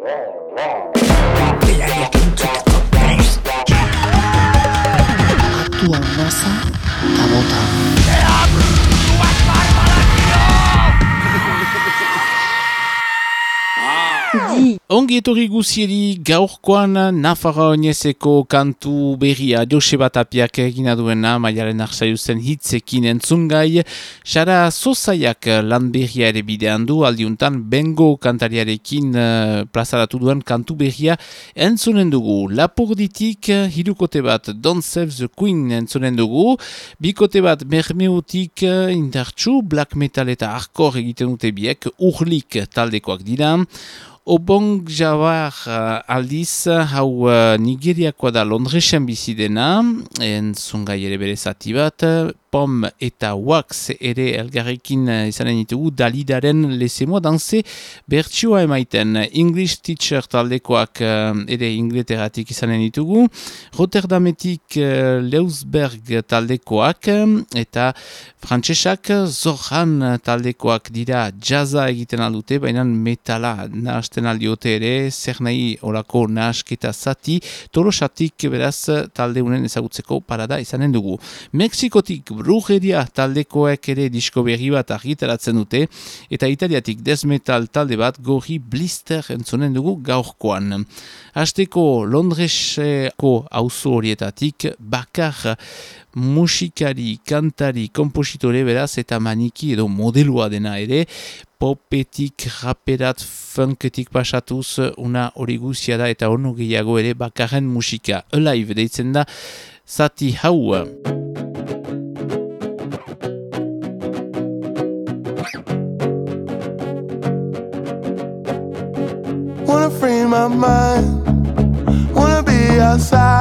roar, roar. Ongi etorri guzieri gaurkoan Nafarra Oinezeko kantu berria Joseba Tapiak egina duena maialen arsaiuzen hitzekin entzungai. Sara Zozaiak lan berria ere bidean du aldiuntan Bengo kantariarekin uh, plazaratu duen kantu berria entzunen dugu. Lapurditik hirukote bat Don't Save the Queen entzunen dugu. Bikote bat Mermeutik indartsu Black Metal eta Arkor egiten dute biek Urlik taldekoak dira Obong Jawar uh, aldiz hau uh, Nigeriakoa da Londresen bizi dena, entzungai ere bere zati bat, Pom eta Wax ere elgarrekin uh, izanen ditugu. Dalidaren lezemoa danse bertsioa emaiten. English Teacher taldekoak uh, ere ingleteratik izanen ditugu. Rotterdametik uh, Leusberg taldekoak eta frantsesak Zoran taldekoak dira. Jazza egiten aldute, baina metala ikusten aldiote ere, zer nahi orako nahasketa zati, tolosatik beraz talde unen ezagutzeko parada izanen dugu. Mexikotik brujeria taldekoek ere disko berri bat argitaratzen dute, eta italiatik desmetal talde bat gorri blister entzunen dugu gaurkoan. Azteko Londreseko auzo horietatik bakar musikari, kantari, kompositore beraz eta maniki edo modelua dena ere, popetik, raperat, funketik pasatuz, una hori guzia da eta onu gehiago ere bakarren musika. Alive deitzen da, zati hau. My mind. Wanna be outside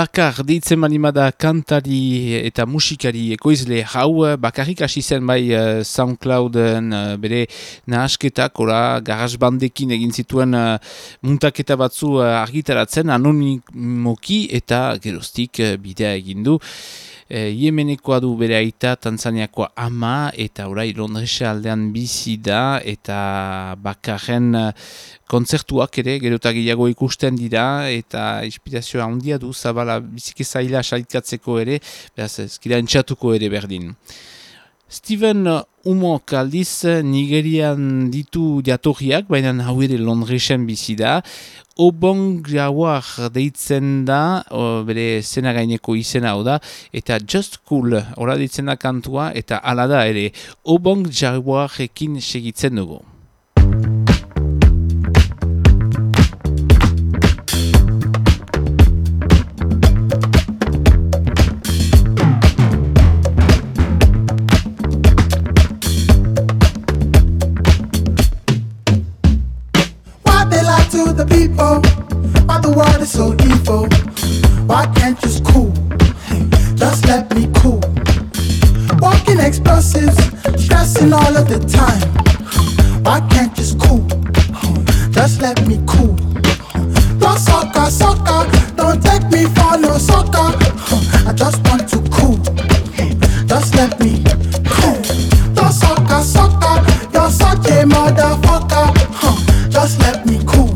bakar deitzen manimada kantari eta musikari ekoizle hau, bakarrik hasi zen bai uh, Soundclouden uh, bere nahasketak, ora garras bandekin egin zituen uh, muntaketa batzu uh, argitaratzen anonimoki eta gerostik uh, bidea egin du. E, Yemenekoa du bere aita, Tanzaniakoa ama, eta orai Londresa aldean bizi da, eta bakarren kontzertuak ere, gerotak gehiago ikusten dira, eta inspirazioa handia du, zabala bizike zaila salikatzeko ere, behaz ezkira entxatuko ere berdin. Steven Umo kaldiz Nigerian ditu jatorriak, baina hau ere Londresen bizi da. Obong Jawar deitzen da, o, bere zena gaineko izena da, eta Just Cool, ora deitzen da kantua, eta ala da ere, Obong Jawar ekin segitzen dugu. So evil. Why can't you just cool? Just let me cool. Walking explosives, stressing all of the time. Why can't you just cool? Just let me cool. No soccer, soccer, don't take me for no soccer. I just want to cool. Just let me cool. No soccer, soccer, you're such a motherfucker. Just let me cool.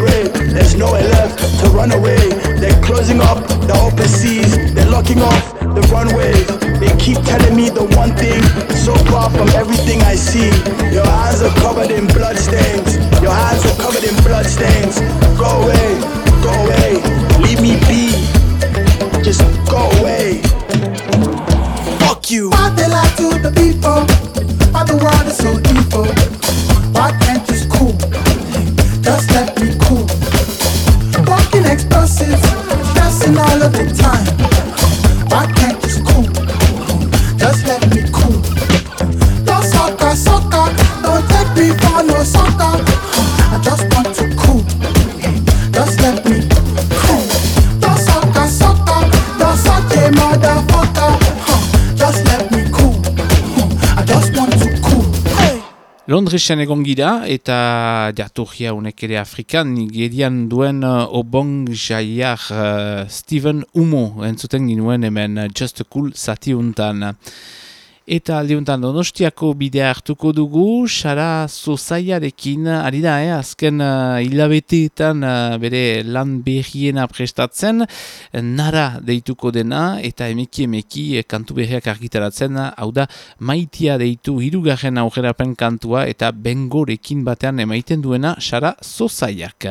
grave. There's nowhere left to run away. They're closing up the open seas. They're locking off the runways. They keep telling me the one thing so far from everything I see. Your eyes are covered in bloodstains. Your eyes are covered in bloodstains. Go away, go away. Leave me be. Just go away. Fuck you. Fatela to the people. All the world is so evil. Londresen egon gira eta jaturgia unek ere Afrikan nigerian duen uh, obong jaiak uh, Steven Umo entzuten ginuen hemen Just a Cool zati untan. Eta aldiuntan donostiako bidea hartuko dugu, Sara Zozaiarekin, ari da, eh, azken uh, hilabeteetan uh, bere lan berriena prestatzen, nara deituko dena, eta emeki emeki eh, kantu berriak argitaratzen, hau da, maitia deitu hirugarren aurrerapen kantua, eta bengorekin batean emaiten duena Sara Zozaiak.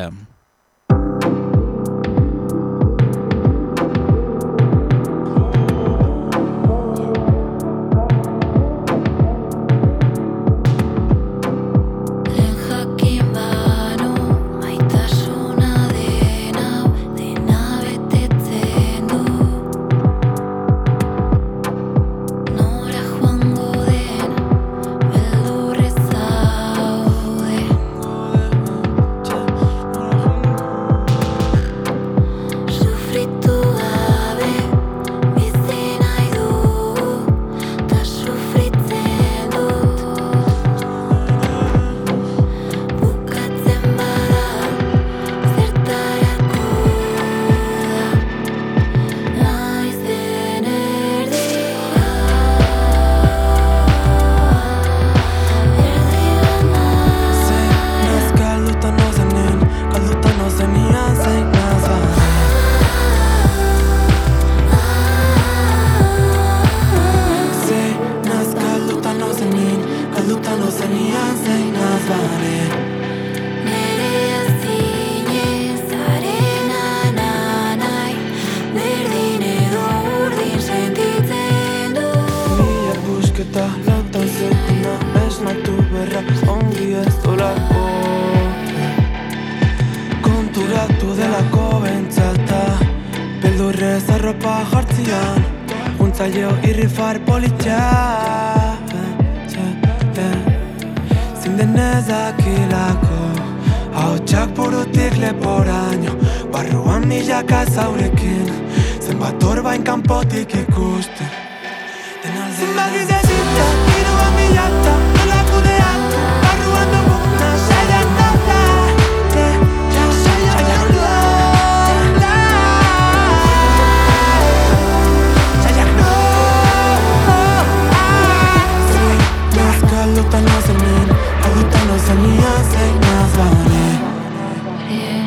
My on. Yeah.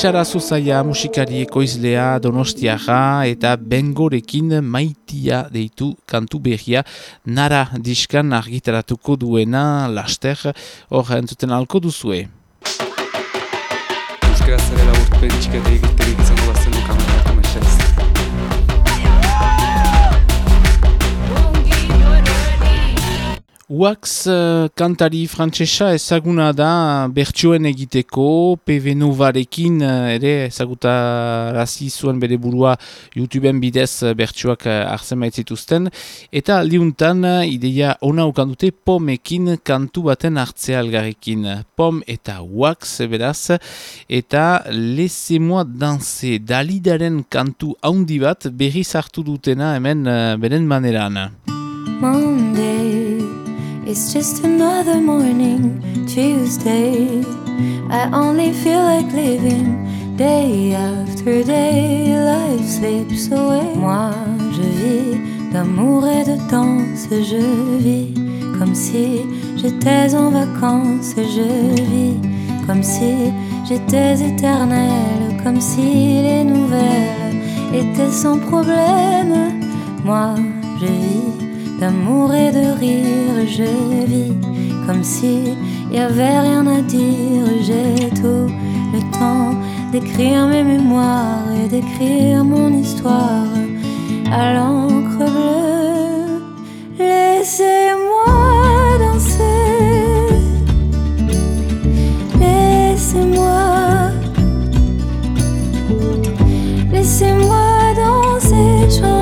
Xara Zuzaia musikari ekoizlea donostiaga eta bengorekin maitia deitu kantu behia nara diskan argitaratuko duena laster hor entzuten alko duzue. Euskara zerela urte egiterik izango bazen Wax uh, kantari frantsesa ezaguna da bertsoen egiteko, PV Novarekin uh, ere ezaguta razi zuen bere burua YouTubeen bidez uh, bertsoak uh, arzen zituzten. Eta aldiuntan uh, ideia ona ukandute pomekin kantu baten hartzea algarrekin. Pom eta Wax beraz eta Laissez-moi danser dalidaren kantu haundi bat berri zartu dutena hemen uh, beren maneran. Monday It's just another morning, Tuesday. I only feel like living day after day. Life slips away. Moi, je vis d'amour et de danse. Je vis comme si j'étais en vacances. Je vis comme si j'étais éternelle. Comme si les nouvelles étaient sans problème Moi, je vis d'amour et de rire, je vis comme si y avait rien à dire. J'ai tout le temps d'écrire mes mémoires et d'écrire mon histoire à l'encre bleue. Laissez-moi danser, laissez-moi, laissez-moi danser,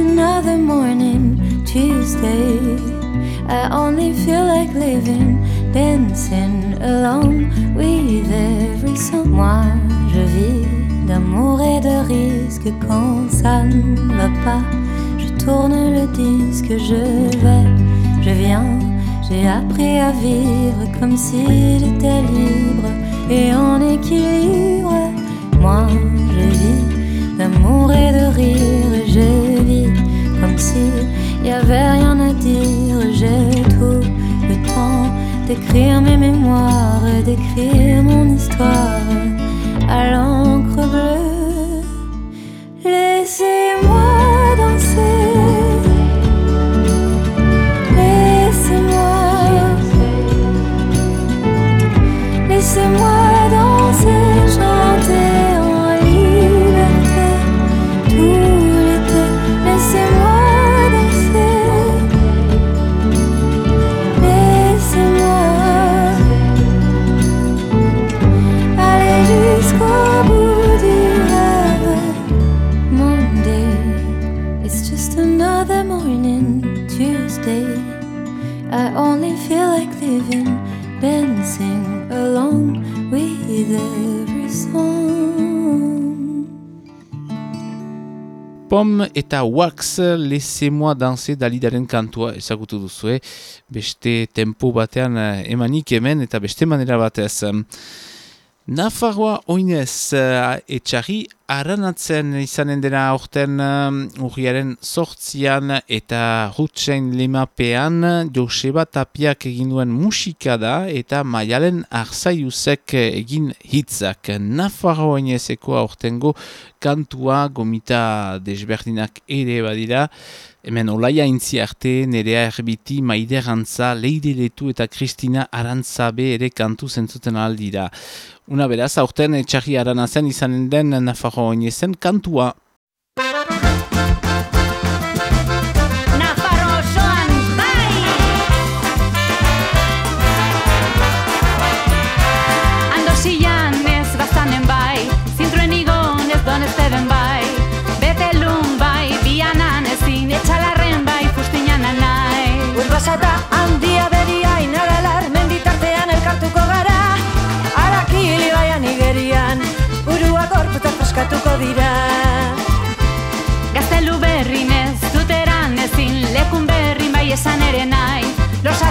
another morning. Tuesday, I only feel like living, dancing along with every. Moi, je vis d'amour et de risque quand ça ne va pas. Je tourne le disque, je vais, je viens. J'ai appris à vivre comme si j'étais libre et en équilibre. D'amour et de rire. Je vis comme si y avait rien à dire. J'ai tout le temps d'écrire mes mémoires et d'écrire mon histoire eta Wax Laissez-moi danser dalidaren kantua ezagutu duzue beste tempo batean eh, emanik hemen eta beste manera batez. Nafarroa oinez uh, etxarri aranatzen izanen dena aurten uh, urriaren sortzian eta rutsen lemapean Joseba Tapiak egin duen musika da eta maialen arzaiuzek egin hitzak. Nafarroa oinezeko aurtengo kantua gomita desberdinak ere badira. Hemen olaia intzi arte, nerea erbiti, maider antza, leide letu eta Kristina arantzabe ere kantu zentzuten aldira. Una beraz, aurten etxarri aranazen izanen den Nafarro oinezen kantua. Bai! Andosian ez gaztanen bai, zintruen igon ez doan ez teben bai,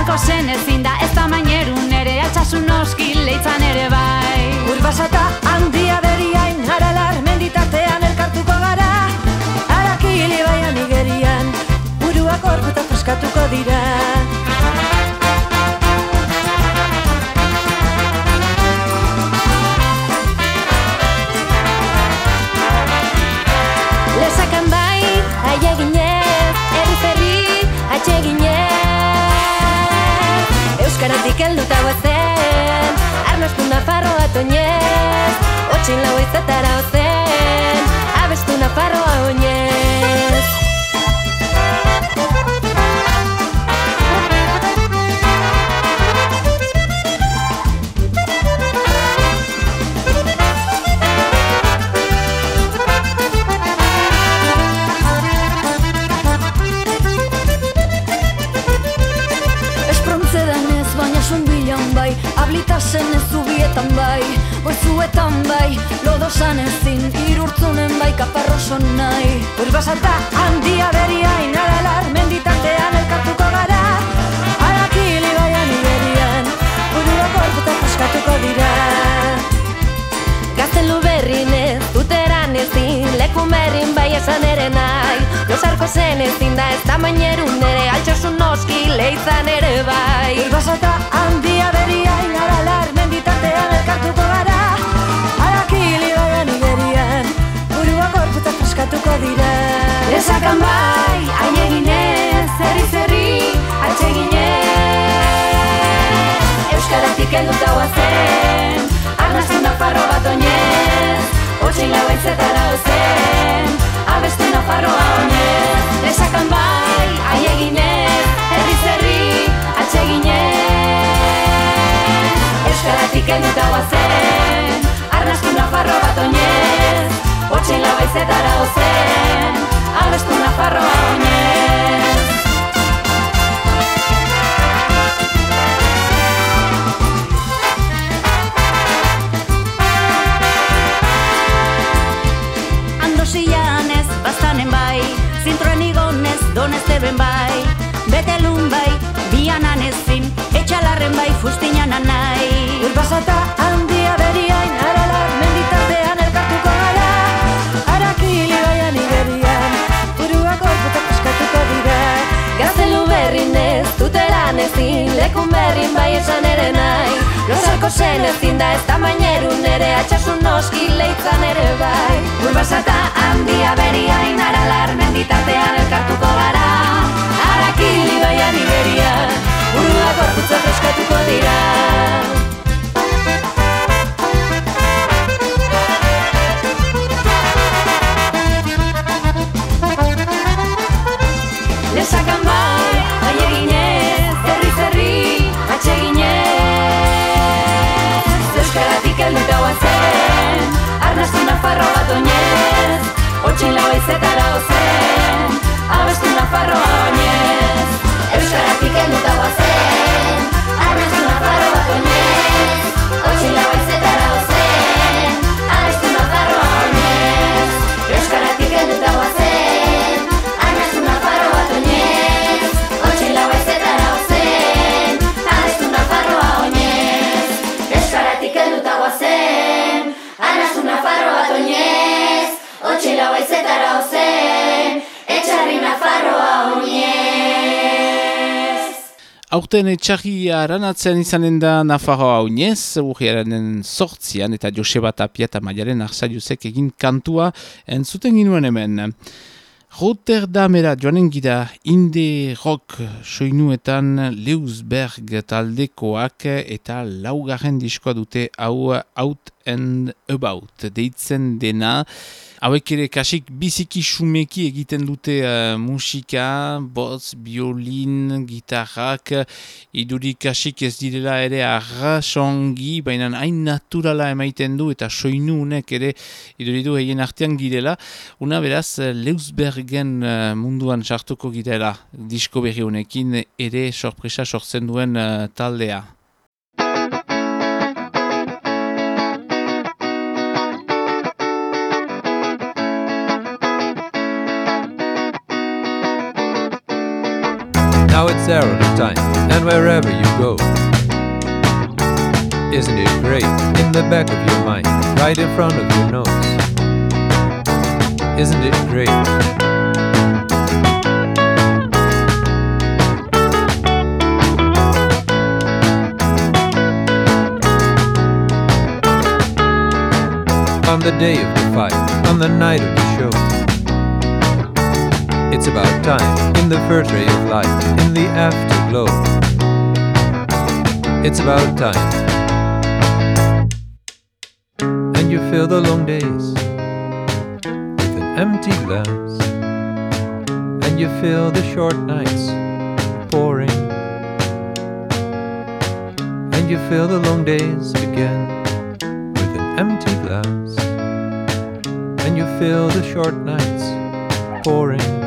Losarko zen ezin da ez da mainerun ere, altxasun noski leitzan ere bai. Urbasata handia beria inaralar menditartean elkartuko gara Arakili baian igerian Uruak gorputak paskatuko dira Lesakan bai, aia ginez, erri ferri, atxe ginez. Euskaratik helduta guazen Arnastu Nafarroa toinez Otxin lau izetara ozen Abestu Nafarroa oinez ez zubietan bai Goizuetan bai Lodosan ezin irurtzunen bai Kaparroson nahi. Urbasata handia beria inaralar menditartean elkartuko gara. Arakili baian iberian Uruak gorputak paskatuko dira. Gaztelu berri leku berrin bai esan ere nahi. Lozarko zen ezin da ez tamainerun ere Altxosun noski leitzan ere bai. Basata handia beria inaralar Euskaratik helduta guazen, arnaztu nafarro bat oinez Otxin lau aitzetara ozen, abestu nafarroa oinez Esakan bai, hain eginez, herri zerri, atseginez Euskaratik helduta guazen, arnaztu nafarro bat oinez Otxin lau aitzetara ozen, abestu nafarroa oinez bastanen bai Zintroen igonez, donez teben bai. Betelun bai, bianan ezin Etxalarren bai, fustinan anai. Urbasata handia tutelan ezin Lekun berrin bai esan ere nahi. Lozarko zen ezin da ez tamainerun ere Atxasun noski leitzan ere bai. Urbasata handia beria inaralar menditatean elkartuko gara. Arakili baian iberia Burua gorputza freskatuko dira arnaztu nafarro bat oinez Otxin lau aizetara ozen, Aurten etxarri aranatzen izanen da Nafarroa oinez, urriaren sortzian eta Joseba Tapia eta Maialen Arsaiusek egin kantua entzuten ginuen hemen. Rotterdamera joanen gira inde rock soinuetan Leusberg taldekoak eta laugarren diskoa dute hau out and about deitzen dena. Hauek ere kasik biziki xumeki egiten dute uh, musika, boz, biolin, gitarrak, iduri kasik ez direla ere arrasongi, baina hain naturala emaiten du eta soinu unek ere iduridu egin artean girela. Una beraz, Leusbergen uh, munduan sartuko girela disko berri honekin ere sorpresa sortzen duen uh, taldea. Now it's there time, and wherever you go. Isn't it great? In the back of your mind, right in front of your nose. Isn't it great? On the day of the fight, on the night of the show. It's about time in the first ray of light, in the afterglow. It's about time. And you fill the long days with an empty glass. And you fill the short nights pouring. And you fill the long days again with an empty glass. And you fill the short nights pouring.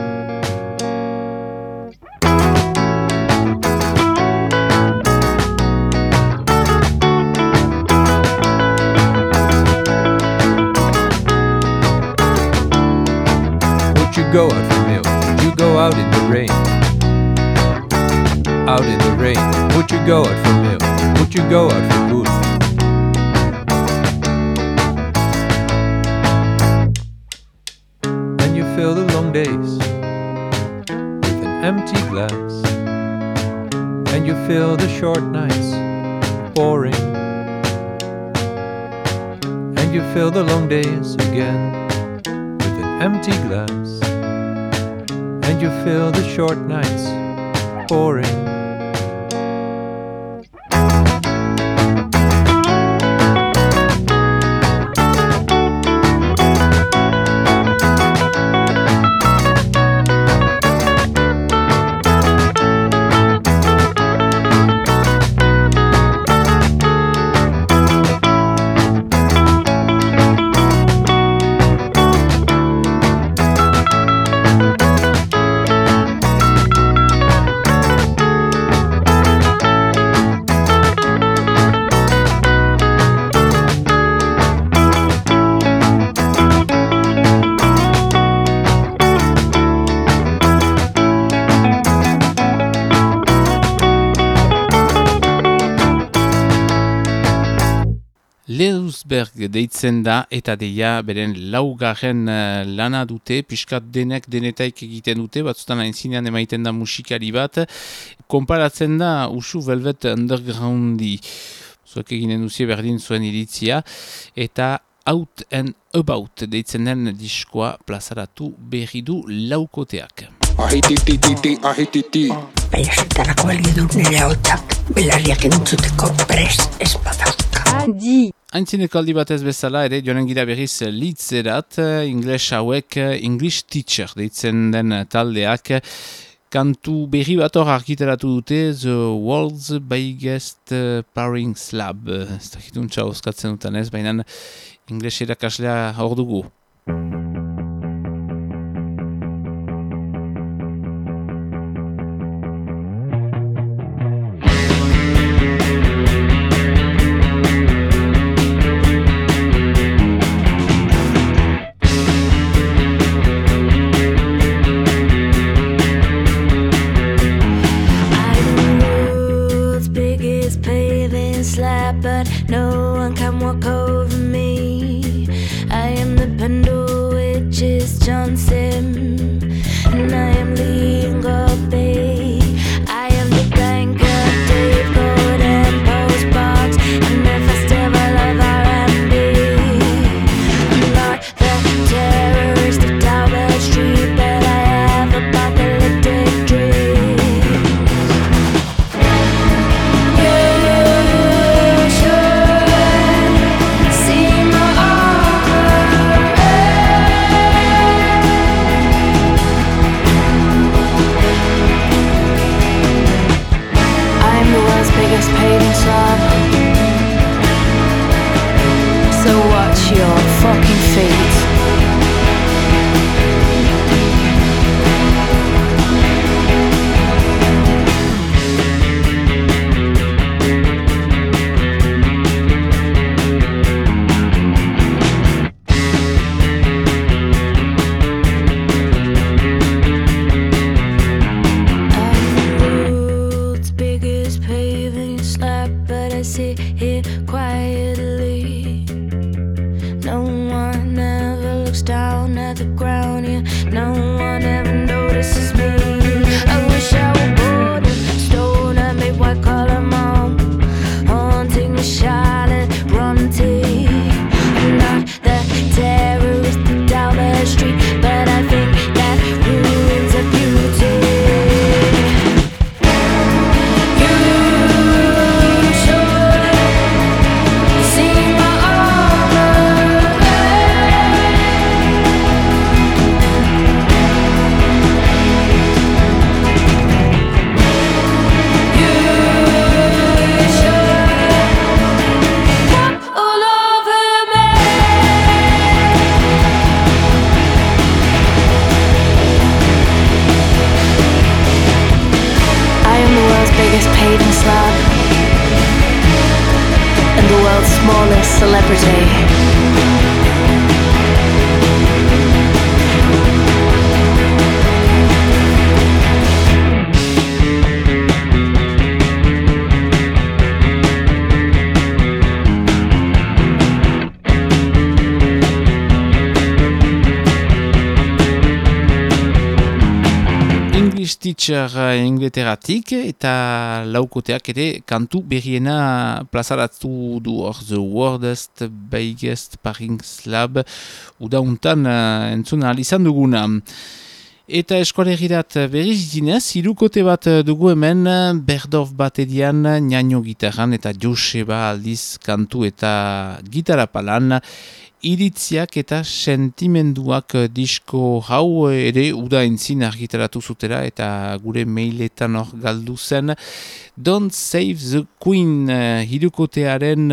Go out for milk? You go out in the rain? Out in the rain. Would you go out for milk? Would you go out for wood? short night. Deitzen da eta deia beren laugarren uh, lana dute, piskat denek denetaik egiten dute, batzutan aintzinean emaiten da musikari bat, konparatzen da usu Velvet Undergroundi, zuek eginen duzie berdin zuen iritzia, eta Out and About deitzen den diskoa plazaratu berri du laukoteak. Ahititititi, ahititi. Baina zentarako balio du nire hau belarriak entzuteko prest ez badauka. Adi! Aintzineko aldi batez bezala ere joanen gira berriz litzerat, ingles hauek English Teacher deitzen den taldeak kantu berri bat hor argiteratu dute The World's Biggest Pairing Slab. Ez da hituntza oskatzen dutan ez, baina ingles erakaslea hor dugu. English Teacher Ingleteratik eta laukoteak ere kantu berriena plazaratu du hor The Worldest Biggest Paring Slab udauntan uh, entzun izan duguna. Eta eskolegirat berriz dinez, irukote bat dugu hemen Berdorf batedian, Nano gitarran eta Joseba aldiz kantu eta gitarra palan iritziak eta sentimenduak disko hau ere uda entzin argitaratu zutera eta gure mailetan hor galdu zen. Don't Save the Queen hirukotearen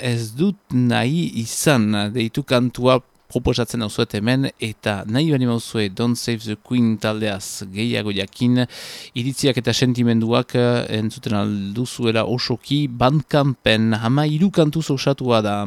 ez dut nahi izan deitu kantua proposatzen hau hemen eta nahi bani mauzue Don't Save the Queen taldeaz gehiago jakin iritziak eta sentimenduak entzuten alduzuela osoki bandkampen hama irukantu zosatua da.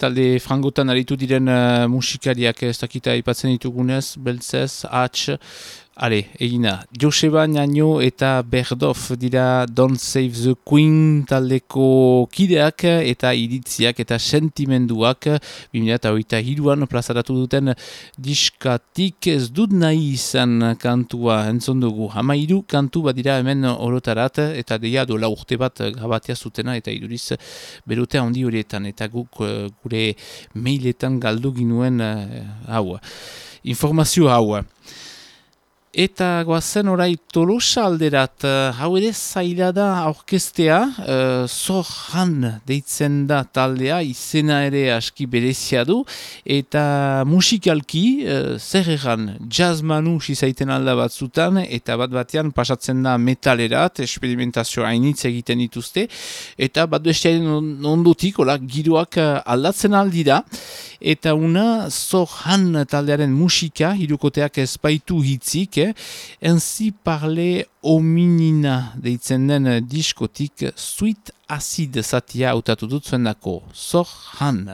talde frangotan aritu diren uh, musikariak ez dakita ipatzen ditugunez, beltzez, atx, Ale, egina, Joseba Nano eta Berdof dira Don't Save the Queen taldeko kideak eta iritziak eta sentimenduak 2008 hiruan plazaratu duten diskatik ez dut nahi izan kantua entzon dugu. Hama iru kantu bat dira hemen orotarat eta deia dola urte bat gabatea zutena eta iduriz berute handi horietan eta guk eh, gure mailetan galdu ginuen uh, hau. Informazio hau. Eta goazen orai tolosa alderat, uh, hau ere zaila da aurkestea, uh, zohan deitzen da taldea, izena ere aski berezia du, eta musikalki, uh, zer egan, jazz manu sizaiten alda batzutan, eta bat batean pasatzen da metalerat, experimentazio hainitz egiten dituzte, eta bat bestearen ondutik, ola, giroak aldatzen aldira, eta una zohan taldearen musika, hirukoteak ezpaitu hitzik, Ainsi parlait hominina deitzen den diskotik Sweet Acid zatia hautatu dut zuen dako. Han.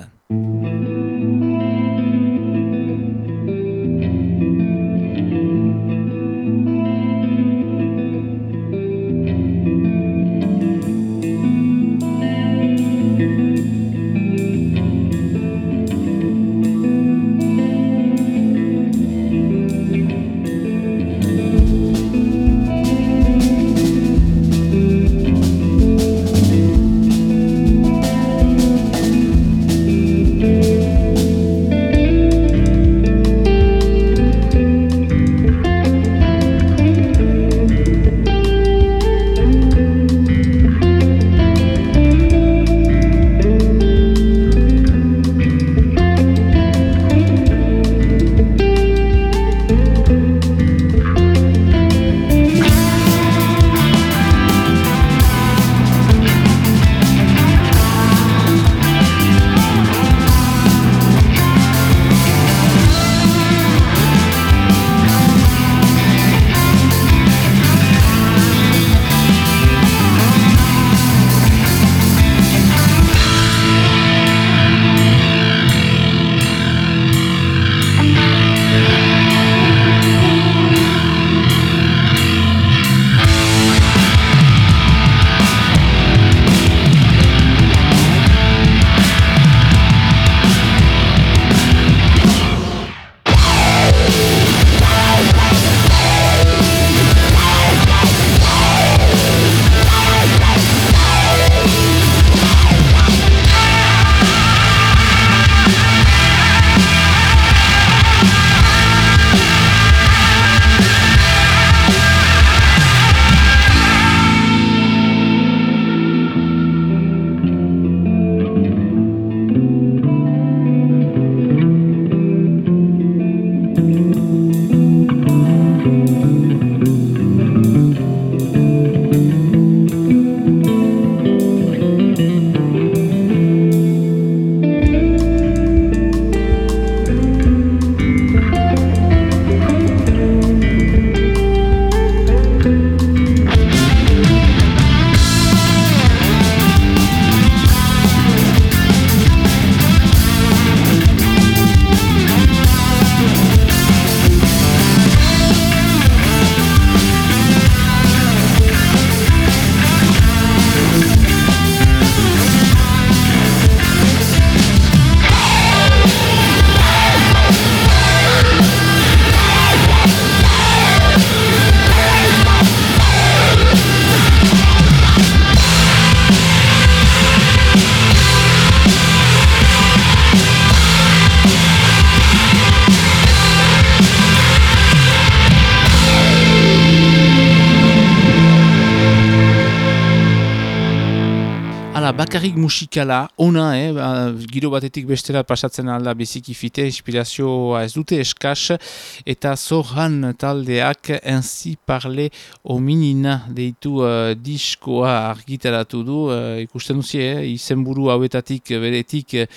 Bakarrik musikala, ona, eh, ba, giro batetik bestera pasatzen alda biziki fite, inspirazioa ez dute eskas, eta zorran taldeak enzi parle ominina deitu uh, diskoa argitaratu du, uh, ikusten duzi, eh, izenburu hauetatik beretik uh,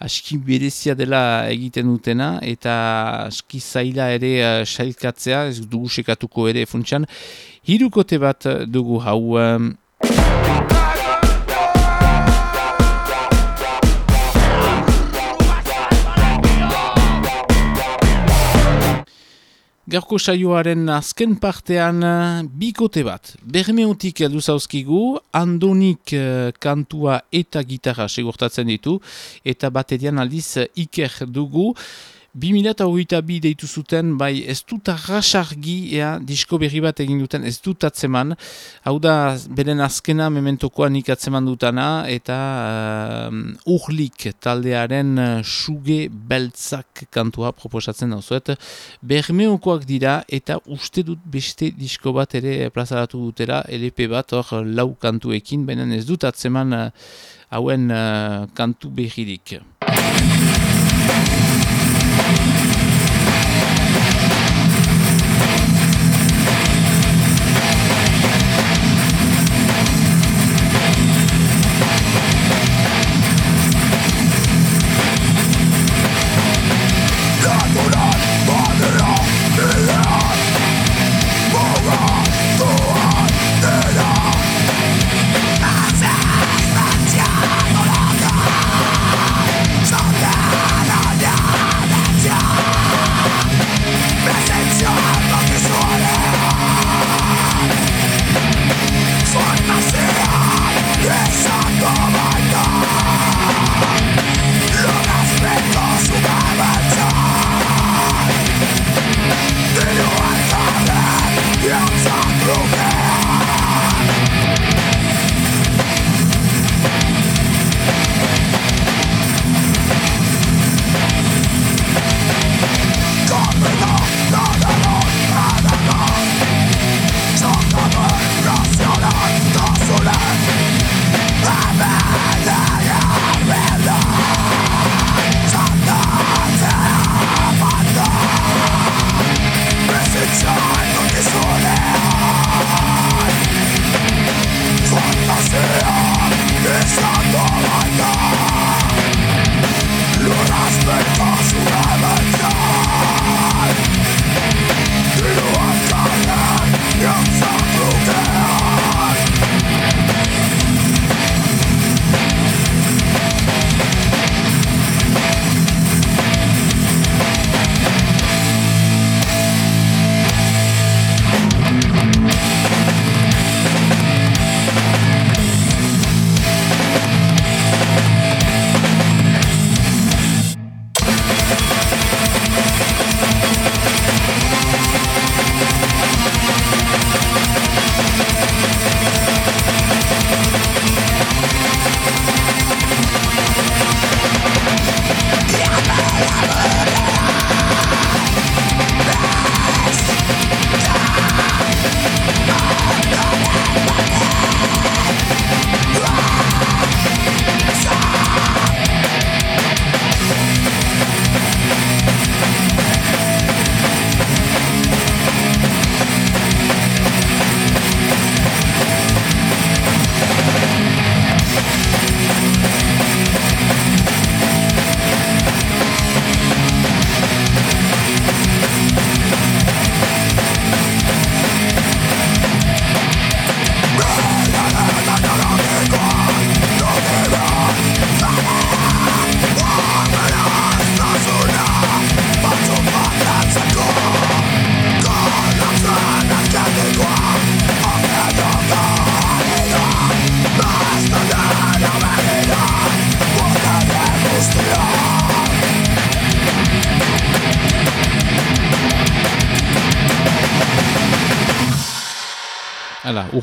aski berezia dela egiten dutena, eta aski zaila ere uh, sailkatzea, ez dugu sekatuko ere funtsan, hirukote bat dugu hau... Um, Gaurko saioaren azken partean eh, bikote bat. Bermeutik heldu zauzkigu, andonik uh, kantua eta gitarra segurtatzen ditu, eta batedian aldiz uh, iker dugu. 2008 bi deitu zuten, bai ez dut arrasargi, ea, disko berri bat egin duten, ez dut atzeman. Hau da, beren azkena mementokoa nik atzeman dutana, eta uh, urlik taldearen uh, suge beltzak kantua proposatzen dauzuet. Bermeokoak dira, eta uste dut beste disko bat ere plazaratu dutera, LP bat, hor lau kantuekin, baina ez dut atzeman uh, hauen uh, kantu berririk.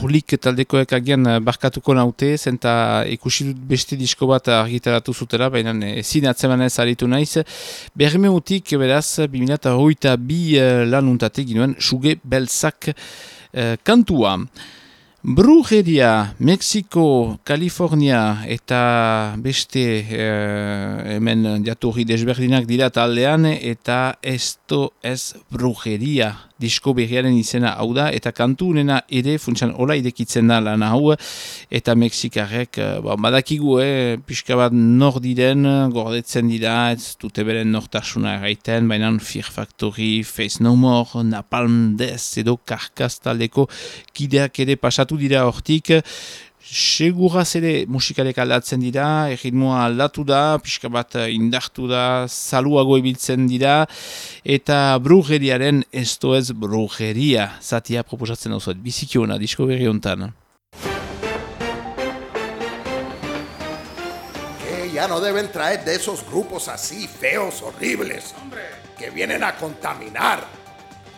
Urlik taldekoek agian eh, barkatuko naute, zenta ikusi dut beste disko bat argitaratu zutera, baina ezin atzemanez aritu naiz. Bermeutik, beraz, 2008 bi eh, lan untatik ginoen, suge belzak uh, kantua. Brujeria, Mexiko, Kalifornia eta beste hemen jaturri desberdinak dira taldean eta esto ez brujeria disko berriaren izena. Hau da, eta kantu nena ere funtsan hola idekitzen da lan hau, eta Mexikarrek, eh, ba, badakigu, eh, pixka bat nor diren, gordetzen dira, ez dute beren nortasuna erraiten, baina Fear Factory, Face No More, Napalm Death, edo Karkaz taldeko kideak ere pasatu dira hortik, Seguraz ere musikalek aldatzen dira, erritmoa aldatu da, pixka bat indartu da, saluago ibiltzen dira, eta brugeriaren esto ez brugeria, zatia proposatzen hau zuet, bizikiona, disko berri honetan. Que ya no deben traer de esos grupos así feos, horribles, que vienen a contaminar.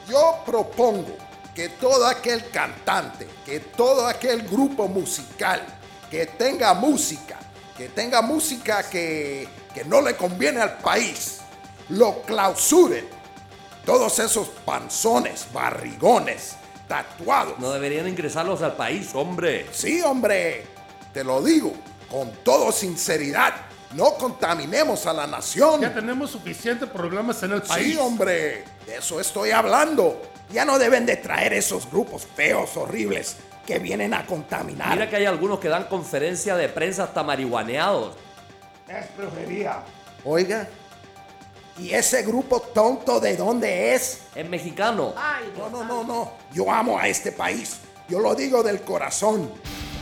Yo propongo que todo aquel cantante, que todo aquel grupo musical que tenga música, que tenga música que, que no le conviene al país, lo clausuren. Todos esos panzones, barrigones, tatuados. No deberían ingresarlos al país, hombre. Sí, hombre, te lo digo con toda sinceridad. No contaminemos a la nación. Ya tenemos suficientes problemas en el país. Sí, hombre, de eso estoy hablando. Ya no deben de traer esos grupos feos, horribles, que vienen a contaminar. Mira que hay algunos que dan conferencia de prensa hasta marihuaneados. Es brujería. Oiga, ¿y ese grupo tonto de dónde es? Es mexicano. no, no, no, no. Yo amo a este país. Yo lo digo del corazón.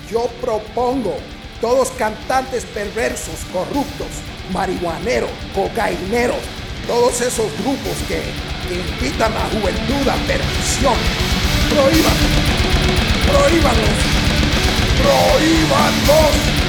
Yo propongo todos cantantes perversos, corruptos, marihuaneros, cocaineros, todos esos grupos que, invita a la juventud a perdición. Prohíbanos, prohíbanos, prohíbanos.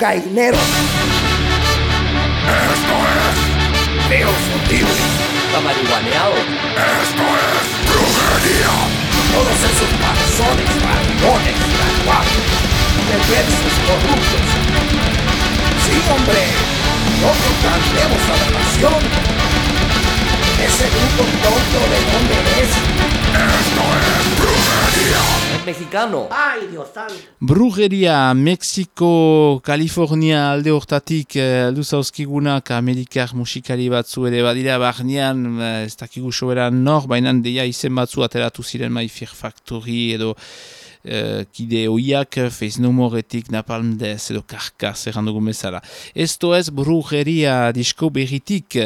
Marihuanero, cocainero. Esto es feos, horribles. Está marihuaneado. Esto es brujería. Todos esos panzones, barrigones, tatuados, perversos, corruptos. Sí, hombre, no contaminemos a la nación. Ese grupo tonto de dónde es. Esto es brujería. Es mexicano. Ay, Dios santo. Brugeria, Mexiko, Kalifornia alde hortatik eh, aldu zauzkigunak Amerikar musikari batzu ere badira barnean eh, ez dakigu soberan nor, baina deia izen batzu ateratu ziren mai Fear Factory edo eh, kide oiak, Face No Moretik, Napalm Death edo Karkas errandugu bezala. Esto ez Brugeria disko berritik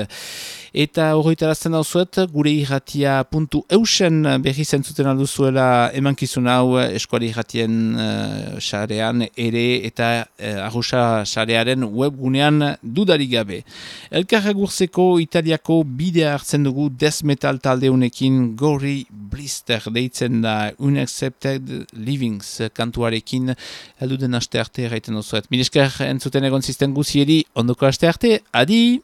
eta horretarazten dauzuet gure irratia puntu eusen berri zentzuten alduzuela emankizun hau eskuali irratien uh, xarean ere eta uh, arroxa xarearen webgunean dudarik gabe. Elkar agurzeko italiako bidea hartzen dugu death metal taldeunekin Gory Blister deitzen da Unaccepted Livings kantuarekin heldu den aste arte erraiten duzuet. Milesker entzuten egon zisten guzieri ondoko aste arte, adi!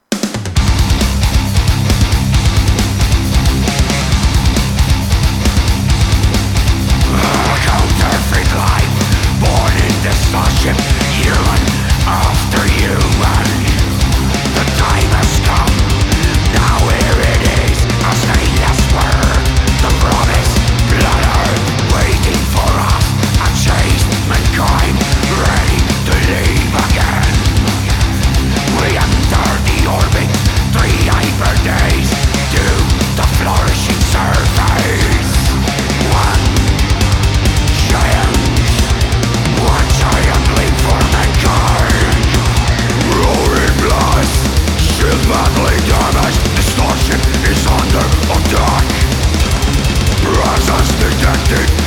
Deep